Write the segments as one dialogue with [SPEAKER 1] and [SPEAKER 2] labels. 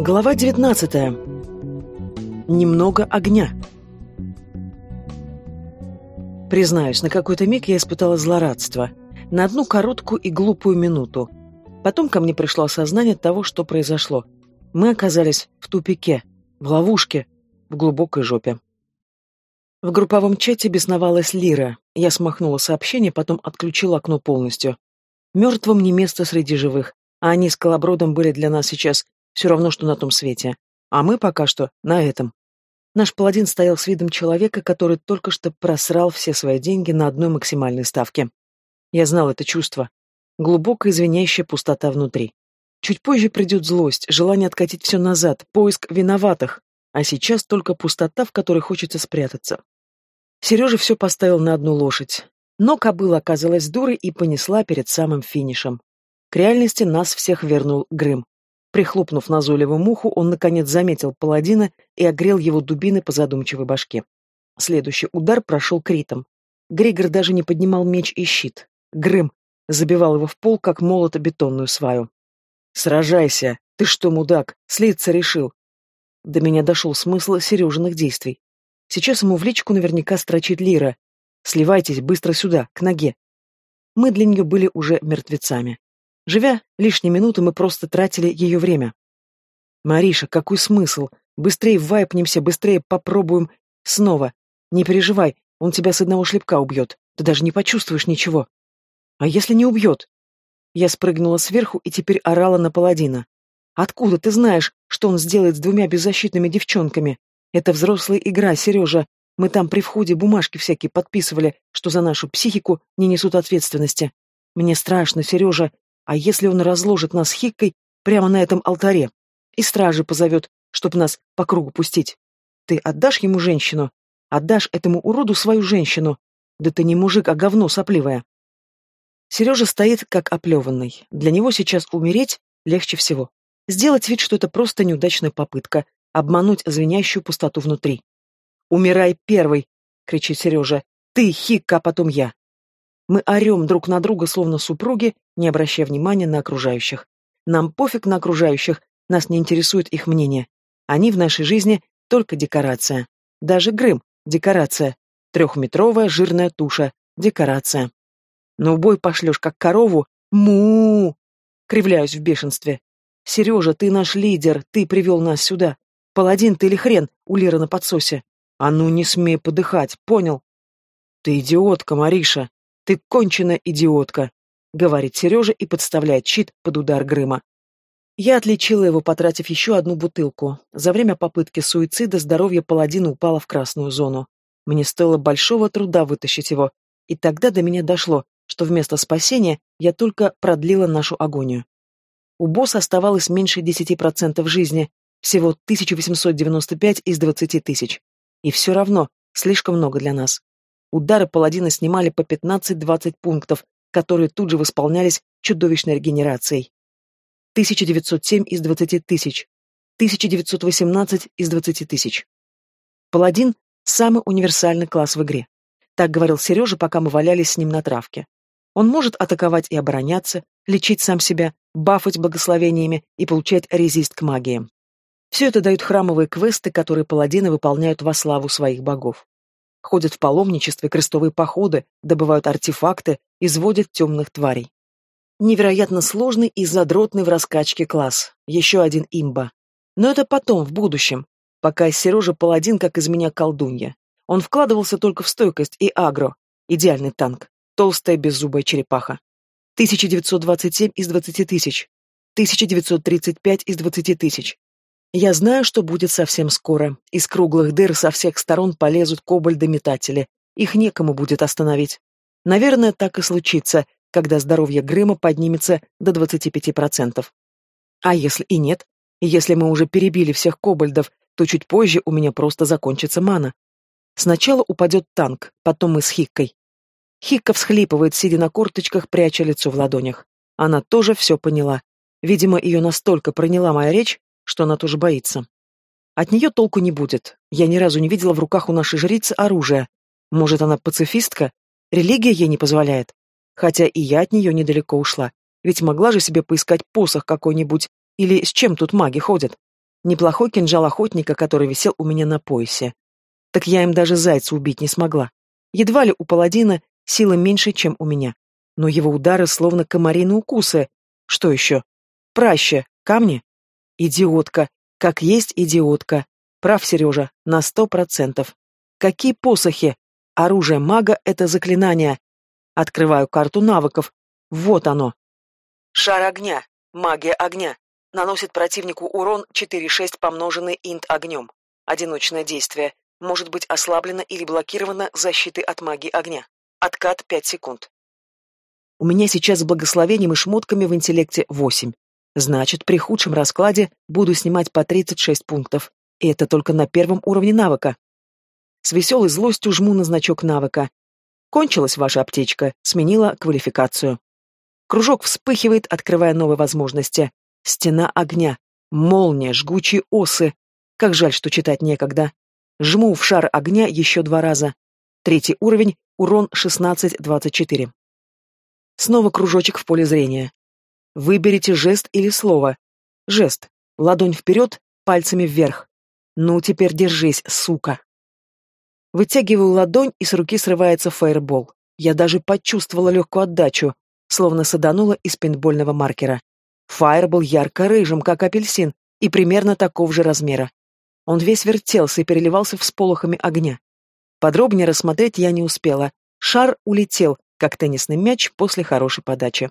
[SPEAKER 1] Глава 19. Немного огня. Признаюсь, на какой-то миг я испытала злорадство. На одну короткую и глупую минуту. Потом ко мне пришло осознание того, что произошло. Мы оказались в тупике, в ловушке, в глубокой жопе. В групповом чате бесновалась Лира. Я смахнула сообщение, потом отключила окно полностью. Мертвым не место среди живых, а они с колобродом были для нас сейчас все равно, что на том свете. А мы пока что на этом. Наш паладин стоял с видом человека, который только что просрал все свои деньги на одной максимальной ставке. Я знал это чувство. Глубокая извиняющая пустота внутри. Чуть позже придет злость, желание откатить все назад, поиск виноватых. А сейчас только пустота, в которой хочется спрятаться. Сережа все поставил на одну лошадь. Но кобыла оказалась дурой и понесла перед самым финишем. К реальности нас всех вернул Грым. Прихлопнув назойливую муху, он наконец заметил паладина и огрел его дубиной по задумчивой башке. Следующий удар прошел критом. Григор даже не поднимал меч и щит. Грым забивал его в пол, как молото-бетонную сваю. «Сражайся! Ты что, мудак? Слиться решил!» До меня дошел смысл Сережиных действий. Сейчас ему в личку наверняка строчит Лира. «Сливайтесь быстро сюда, к ноге!» Мы для нее были уже мертвецами. Живя лишние минуты, мы просто тратили ее время. «Мариша, какой смысл? Быстрее вайпнемся, быстрее попробуем снова. Не переживай, он тебя с одного шлепка убьет. Ты даже не почувствуешь ничего. А если не убьет?» Я спрыгнула сверху и теперь орала на паладина. «Откуда ты знаешь, что он сделает с двумя беззащитными девчонками? Это взрослая игра, Сережа. Мы там при входе бумажки всякие подписывали, что за нашу психику не несут ответственности. Мне страшно, Сережа, а если он разложит нас хиккой прямо на этом алтаре? И стражи позовет, чтобы нас по кругу пустить. Ты отдашь ему женщину? Отдашь этому уроду свою женщину? Да ты не мужик, а говно сопливое. Сережа стоит как оплеванный. Для него сейчас умереть легче всего. Сделать вид, что это просто неудачная попытка, обмануть звенящую пустоту внутри. «Умирай первый!» — кричит Сережа. «Ты, Хикка, а потом я!» Мы орем друг на друга, словно супруги, не обращая внимания на окружающих. Нам пофиг на окружающих, нас не интересует их мнение. Они в нашей жизни только декорация. Даже Грым — декорация. Трехметровая жирная туша — декорация. На убой пошлешь, как корову. му Кривляюсь в бешенстве. Сережа, ты наш лидер, ты привел нас сюда. Паладин ты или хрен у Лиры на подсосе? А ну не смей подыхать, понял? Ты идиотка, Мариша. «Ты кончена идиотка», — говорит Сережа и подставляет щит под удар Грыма. Я отличила его, потратив еще одну бутылку. За время попытки суицида здоровье паладина упало в красную зону. Мне стоило большого труда вытащить его, и тогда до меня дошло, что вместо спасения я только продлила нашу агонию. У босса оставалось меньше 10% жизни, всего 1895 из 20 тысяч. И все равно слишком много для нас. Удары паладина снимали по 15-20 пунктов, которые тут же восполнялись чудовищной регенерацией. 1907 из 20 тысяч. 1918 из 20 тысяч. Паладин – самый универсальный класс в игре. Так говорил Сережа, пока мы валялись с ним на травке. Он может атаковать и обороняться, лечить сам себя, бафать благословениями и получать резист к магии. Все это дают храмовые квесты, которые паладины выполняют во славу своих богов ходят в паломничестве, крестовые походы, добывают артефакты, изводят темных тварей. Невероятно сложный и задротный в раскачке класс. Еще один имба. Но это потом, в будущем. Пока Сережа паладин, как из меня колдунья. Он вкладывался только в стойкость и агро. Идеальный танк. Толстая беззубая черепаха. 1927 из 20 тысяч. 1935 из 20 тысяч. Я знаю, что будет совсем скоро. Из круглых дыр со всех сторон полезут кобальды-метатели. Их некому будет остановить. Наверное, так и случится, когда здоровье Грыма поднимется до 25%. А если и нет? Если мы уже перебили всех кобальдов, то чуть позже у меня просто закончится мана. Сначала упадет танк, потом мы с Хиккой. Хикка всхлипывает, сидя на корточках, пряча лицо в ладонях. Она тоже все поняла. Видимо, ее настолько проняла моя речь, что она тоже боится. От нее толку не будет. Я ни разу не видела в руках у нашей жрицы оружия. Может, она пацифистка? Религия ей не позволяет. Хотя и я от нее недалеко ушла. Ведь могла же себе поискать посох какой-нибудь. Или с чем тут маги ходят? Неплохой кинжал охотника, который висел у меня на поясе. Так я им даже зайца убить не смогла. Едва ли у паладина сила меньше, чем у меня. Но его удары словно комариные укусы. Что еще? Праще, камни? Идиотка. Как есть идиотка. Прав, Сережа, на сто процентов. Какие посохи? Оружие мага — это заклинание. Открываю карту навыков. Вот оно. Шар огня. Магия огня. Наносит противнику урон 4-6 помноженный инт огнем. Одиночное действие. Может быть ослаблено или блокировано защитой от магии огня. Откат 5 секунд. У меня сейчас с благословением и шмотками в интеллекте 8. Значит, при худшем раскладе буду снимать по 36 пунктов. И это только на первом уровне навыка. С веселой злостью жму на значок навыка. Кончилась ваша аптечка, сменила квалификацию. Кружок вспыхивает, открывая новые возможности. Стена огня, молния, жгучие осы. Как жаль, что читать некогда. Жму в шар огня еще два раза. Третий уровень, урон 16-24. Снова кружочек в поле зрения. Выберите жест или слово. Жест. Ладонь вперед, пальцами вверх. Ну, теперь держись, сука. Вытягиваю ладонь, и с руки срывается фаербол. Я даже почувствовала легкую отдачу, словно саданула из пейнтбольного маркера. Фаербол ярко-рыжим, как апельсин, и примерно такого же размера. Он весь вертелся и переливался всполохами огня. Подробнее рассмотреть я не успела. Шар улетел, как теннисный мяч после хорошей подачи.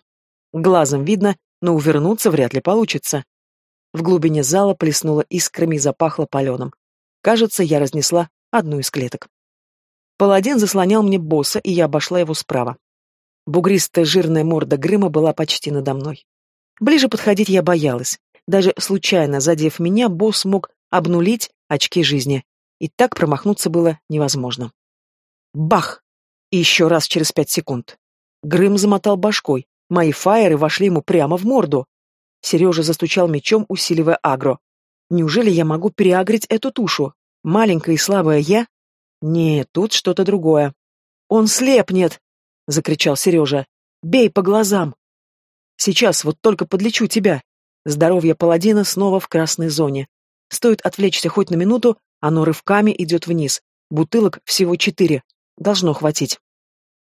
[SPEAKER 1] Глазом видно, но увернуться вряд ли получится. В глубине зала плеснуло искрами и запахло паленым. Кажется, я разнесла одну из клеток. Паладин заслонял мне босса, и я обошла его справа. Бугристая жирная морда Грыма была почти надо мной. Ближе подходить я боялась. Даже случайно задев меня, босс мог обнулить очки жизни. И так промахнуться было невозможно. Бах! И еще раз через пять секунд. Грым замотал башкой. Мои фаеры вошли ему прямо в морду. Сережа застучал мечом, усиливая агро. Неужели я могу переагрить эту тушу? Маленькая и слабая я? Нет, тут что-то другое. Он слепнет! Закричал Сережа. Бей по глазам! Сейчас вот только подлечу тебя. Здоровье паладина снова в красной зоне. Стоит отвлечься хоть на минуту, оно рывками идет вниз. Бутылок всего четыре. Должно хватить.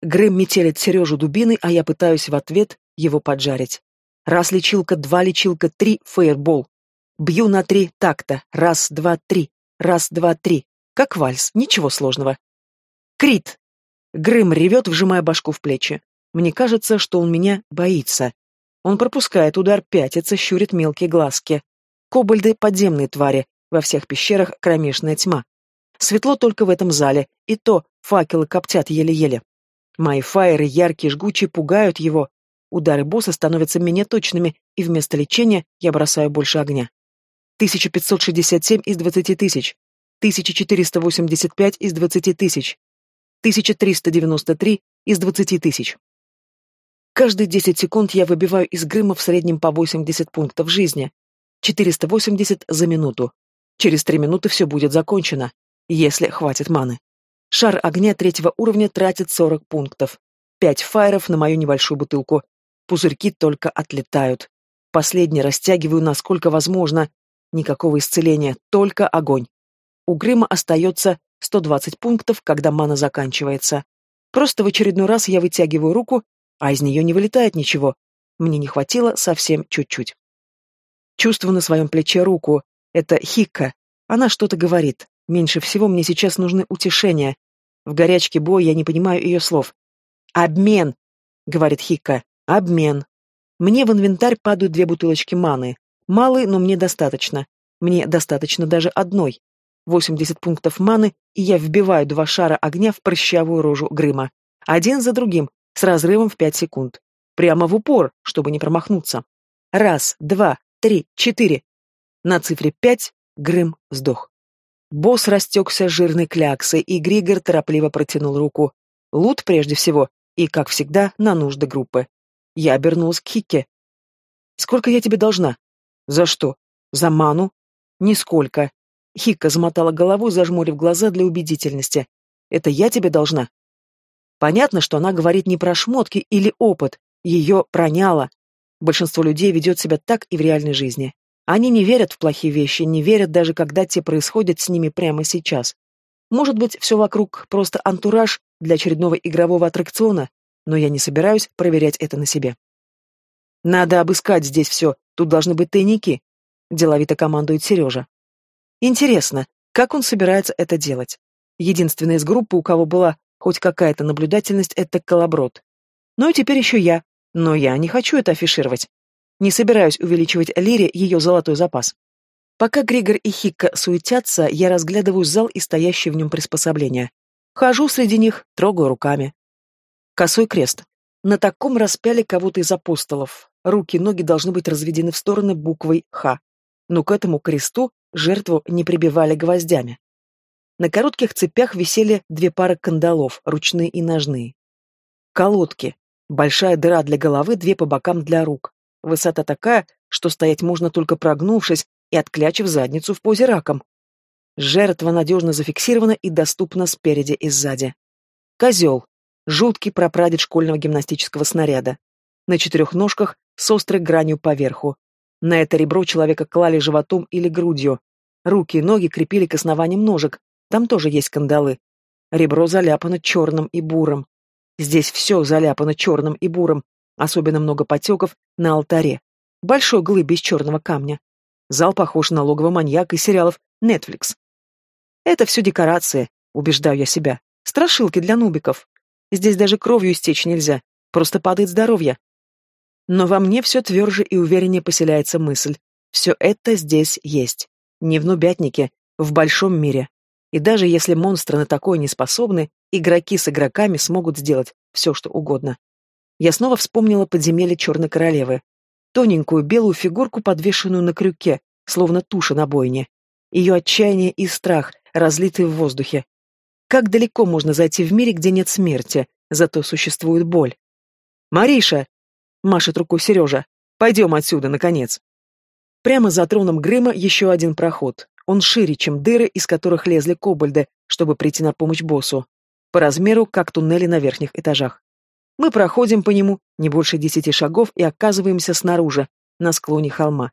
[SPEAKER 1] Грэм метелит Сережу дубиной, а я пытаюсь в ответ его поджарить. Раз лечилка, два лечилка, три фейербол. Бью на три такта. Раз, два, три. Раз, два, три. Как вальс, ничего сложного. Крит! Грым ревет, вжимая башку в плечи. Мне кажется, что он меня боится. Он пропускает удар, пятится, щурит мелкие глазки. Кобальды — подземные твари, во всех пещерах кромешная тьма. Светло только в этом зале, и то факелы коптят еле-еле. Мои фаеры, яркие, жгучие, пугают его. Удары босса становятся менее точными, и вместо лечения я бросаю больше огня. 1567 из 20 тысяч. 1485 из 20 тысяч. 1393 из 20 тысяч. Каждые 10 секунд я выбиваю из Грыма в среднем по 80 пунктов жизни. 480 за минуту. Через 3 минуты все будет закончено, если хватит маны. Шар огня третьего уровня тратит 40 пунктов. 5 фаеров на мою небольшую бутылку. Пузырьки только отлетают. Последний растягиваю насколько возможно. Никакого исцеления, только огонь. У Грыма остается 120 пунктов, когда мана заканчивается. Просто в очередной раз я вытягиваю руку а из нее не вылетает ничего. Мне не хватило совсем чуть-чуть. Чувствую на своем плече руку. Это Хикка. Она что-то говорит. Меньше всего мне сейчас нужны утешения. В горячке боя я не понимаю ее слов. «Обмен!» — говорит Хикка. «Обмен!» Мне в инвентарь падают две бутылочки маны. Малые, но мне достаточно. Мне достаточно даже одной. 80 пунктов маны, и я вбиваю два шара огня в прыщавую рожу Грыма. Один за другим, с разрывом в пять секунд. Прямо в упор, чтобы не промахнуться. Раз, два, три, четыре. На цифре пять Грым сдох. Босс растекся жирной кляксой, и Григор торопливо протянул руку. Лут прежде всего, и, как всегда, на нужды группы. Я обернулась к Хикке. «Сколько я тебе должна?» «За что?» «За ману?» «Нисколько». Хикка замотала головой, зажмурив глаза для убедительности. «Это я тебе должна?» Понятно, что она говорит не про шмотки или опыт, ее проняло. Большинство людей ведет себя так и в реальной жизни. Они не верят в плохие вещи, не верят даже, когда те происходят с ними прямо сейчас. Может быть, все вокруг просто антураж для очередного игрового аттракциона, но я не собираюсь проверять это на себе. «Надо обыскать здесь все, тут должны быть тайники», — деловито командует Сережа. Интересно, как он собирается это делать? Единственная из группы, у кого была хоть какая-то наблюдательность, это колоброд. Ну и теперь еще я, но я не хочу это афишировать. Не собираюсь увеличивать Лире ее золотой запас. Пока Григор и Хикка суетятся, я разглядываю зал и стоящие в нем приспособления. Хожу среди них, трогаю руками. Косой крест. На таком распяле кого-то из апостолов. Руки и ноги должны быть разведены в стороны буквой «Х». Но к этому кресту жертву не прибивали гвоздями. На коротких цепях висели две пары кандалов, ручные и ножные. Колодки. Большая дыра для головы, две по бокам для рук. Высота такая, что стоять можно только прогнувшись и отклячив задницу в позе раком. Жертва надежно зафиксирована и доступна спереди и сзади. Козел. Жуткий прапрадед школьного гимнастического снаряда. На четырех ножках с острой гранью поверху. На это ребро человека клали животом или грудью. Руки и ноги крепили к основаниям ножек. Там тоже есть кандалы. Ребро заляпано черным и бурым. Здесь все заляпано черным и бурым. Особенно много потеков на алтаре. Большой глыбе из черного камня. Зал похож на логово маньяка из сериалов Netflix. Это все декорации, убеждаю я себя. Страшилки для нубиков. Здесь даже кровью истечь нельзя. Просто падает здоровье. Но во мне все тверже и увереннее поселяется мысль. Все это здесь есть. Не в нубятнике, в большом мире. И даже если монстры на такое не способны, игроки с игроками смогут сделать все, что угодно. Я снова вспомнила подземелье Черной Королевы. Тоненькую белую фигурку, подвешенную на крюке, словно туша на бойне. Ее отчаяние и страх, разлитые в воздухе. Как далеко можно зайти в мире, где нет смерти, зато существует боль? «Мариша!» — машет рукой Сережа. «Пойдем отсюда, наконец!» Прямо за троном Грыма еще один проход. Он шире, чем дыры, из которых лезли кобальды, чтобы прийти на помощь боссу. По размеру, как туннели на верхних этажах. Мы проходим по нему не больше десяти шагов и оказываемся снаружи, на склоне холма.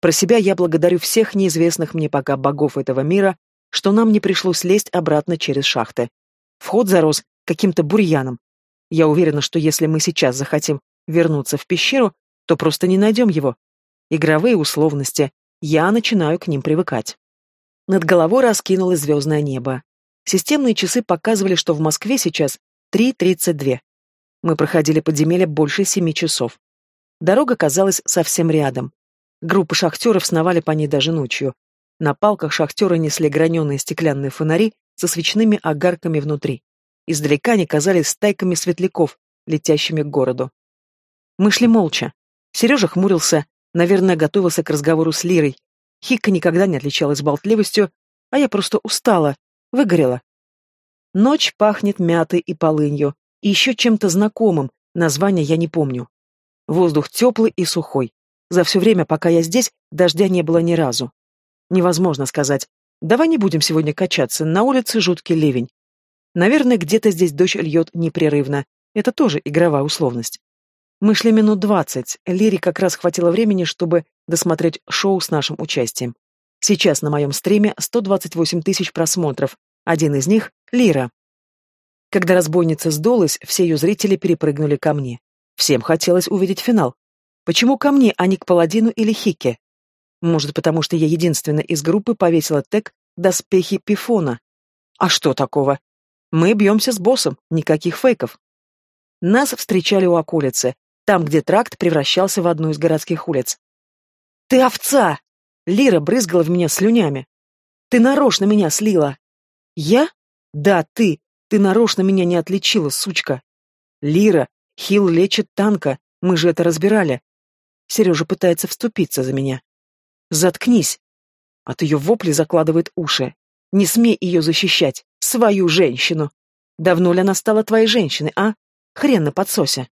[SPEAKER 1] Про себя я благодарю всех неизвестных мне пока богов этого мира, что нам не пришлось лезть обратно через шахты. Вход зарос каким-то бурьяном. Я уверена, что если мы сейчас захотим вернуться в пещеру, то просто не найдем его. Игровые условности. Я начинаю к ним привыкать. Над головой раскинулось звездное небо. Системные часы показывали, что в Москве сейчас 3.32. Мы проходили подземелье больше семи часов. Дорога казалась совсем рядом. Группы шахтеров сновали по ней даже ночью. На палках шахтеры несли граненые стеклянные фонари со свечными огарками внутри. Издалека они казались стайками светляков, летящими к городу. Мы шли молча. Сережа хмурился, наверное, готовился к разговору с Лирой. Хика никогда не отличалась болтливостью, а я просто устала, выгорела. Ночь пахнет мятой и полынью, и еще чем-то знакомым, название я не помню. Воздух теплый и сухой. За все время, пока я здесь, дождя не было ни разу. Невозможно сказать. Давай не будем сегодня качаться, на улице жуткий ливень. Наверное, где-то здесь дождь льет непрерывно. Это тоже игровая условность. Мы шли минут двадцать. Лире как раз хватило времени, чтобы досмотреть шоу с нашим участием. Сейчас на моем стриме 128 тысяч просмотров. Один из них — Лира. Когда разбойница сдулась, все ее зрители перепрыгнули ко мне. Всем хотелось увидеть финал. Почему ко мне, а не к Паладину или Хике? Может, потому что я единственная из группы повесила тег «Доспехи Пифона». А что такого? Мы бьемся с боссом, никаких фейков. Нас встречали у околицы, там, где тракт превращался в одну из городских улиц. «Ты овца!» Лира брызгала в меня слюнями. «Ты нарочно меня слила!» «Я? Да, ты! Ты нарочно меня не отличила, сучка. Лира, Хил лечит танка, мы же это разбирали. Сережа пытается вступиться за меня. Заткнись. От ее вопли закладывает уши. Не смей ее защищать, свою женщину. Давно ли она стала твоей женщиной, а? Хрен на подсосе.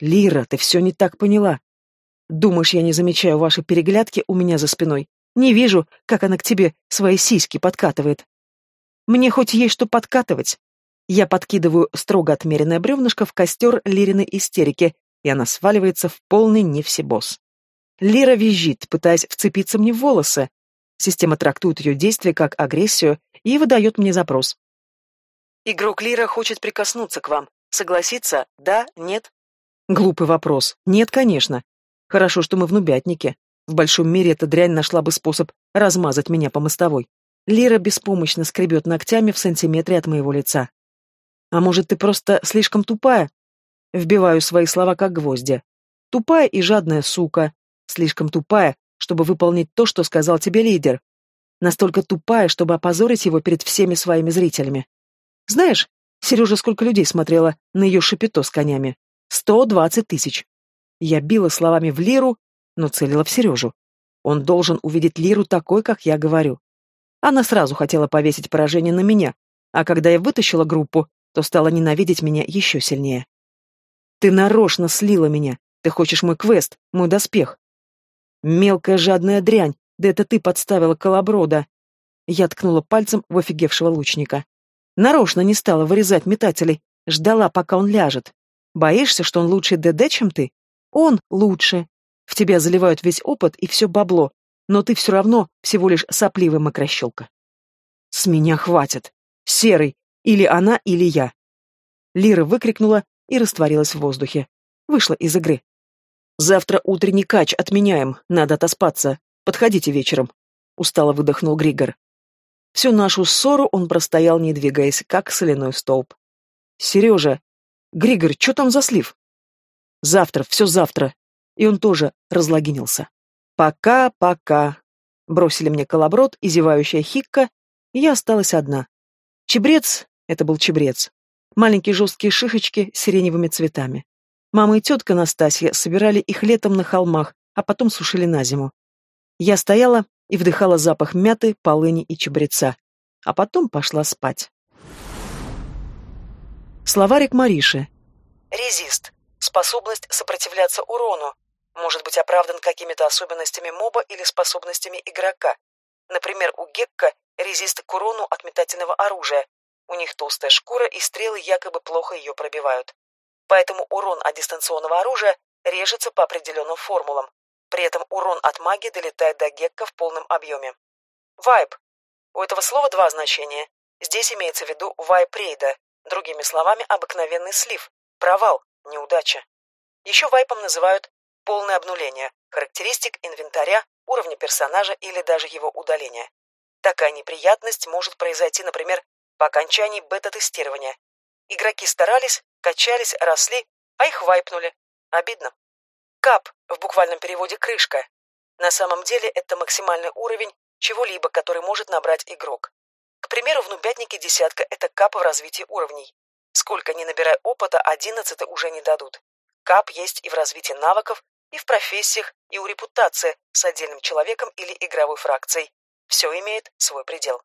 [SPEAKER 1] Лира, ты все не так поняла. Думаешь, я не замечаю ваши переглядки у меня за спиной? Не вижу, как она к тебе свои сиськи подкатывает. Мне хоть есть что подкатывать. Я подкидываю строго отмеренное бревнышко в костер Лириной истерики, и она сваливается в полный невсебос. Лира визжит, пытаясь вцепиться мне в волосы. Система трактует ее действия как агрессию и выдает мне запрос. Игрок Лира хочет прикоснуться к вам. Согласиться? Да? Нет? Глупый вопрос. Нет, конечно. Хорошо, что мы в нубятнике. В большом мире эта дрянь нашла бы способ размазать меня по мостовой. Лира беспомощно скребет ногтями в сантиметре от моего лица. А может, ты просто слишком тупая? Вбиваю свои слова как гвозди. Тупая и жадная сука. Слишком тупая, чтобы выполнить то, что сказал тебе лидер. Настолько тупая, чтобы опозорить его перед всеми своими зрителями. Знаешь, Сережа сколько людей смотрела на ее шапито с конями? Сто двадцать тысяч. Я била словами в Лиру, но целила в Сережу. Он должен увидеть Лиру такой, как я говорю. Она сразу хотела повесить поражение на меня, а когда я вытащила группу, то стала ненавидеть меня еще сильнее. Ты нарочно слила меня. Ты хочешь мой квест, мой доспех. Мелкая жадная дрянь, да это ты подставила колоброда. Я ткнула пальцем в офигевшего лучника. Нарочно не стала вырезать метателей, ждала, пока он ляжет. Боишься, что он лучше ДД, чем ты? Он лучше. В тебя заливают весь опыт и все бабло, но ты все равно всего лишь сопливая мокрощелка. С меня хватит. Серый. Или она, или я. Лира выкрикнула и растворилась в воздухе. Вышла из игры. «Завтра утренний кач отменяем, надо отоспаться. Подходите вечером», — устало выдохнул Григор. Всю нашу ссору он простоял, не двигаясь, как соляной столб. «Сережа! Григор, что там за слив?» «Завтра, все завтра!» И он тоже разлогинился. «Пока-пока!» Бросили мне колоброд и зевающая хикка, и я осталась одна. Чебрец — это был чебрец. Маленькие жесткие шишечки с сиреневыми цветами. Мама и тетка Настасья собирали их летом на холмах, а потом сушили на зиму. Я стояла и вдыхала запах мяты, полыни и чабреца, а потом пошла спать. Словарик Мариши. Резист. Способность сопротивляться урону. Может быть оправдан какими-то особенностями моба или способностями игрока. Например, у Гекка резист к урону от метательного оружия. У них толстая шкура, и стрелы якобы плохо ее пробивают. Поэтому урон от дистанционного оружия режется по определенным формулам. При этом урон от магии долетает до гекка в полном объеме. Вайп. У этого слова два значения. Здесь имеется в виду вайп рейда, другими словами, обыкновенный слив, провал, неудача. Еще вайпом называют полное обнуление, характеристик инвентаря, уровня персонажа или даже его удаление. Такая неприятность может произойти, например, по окончании бета-тестирования. Игроки старались, качались, росли, а их вайпнули. Обидно. Кап, в буквальном переводе крышка. На самом деле это максимальный уровень чего-либо, который может набрать игрок. К примеру, в нубятнике десятка – это кап в развитии уровней. Сколько ни набирай опыта, одиннадцатый уже не дадут. Кап есть и в развитии навыков, и в профессиях, и у репутации с отдельным человеком или игровой фракцией. Все имеет свой предел.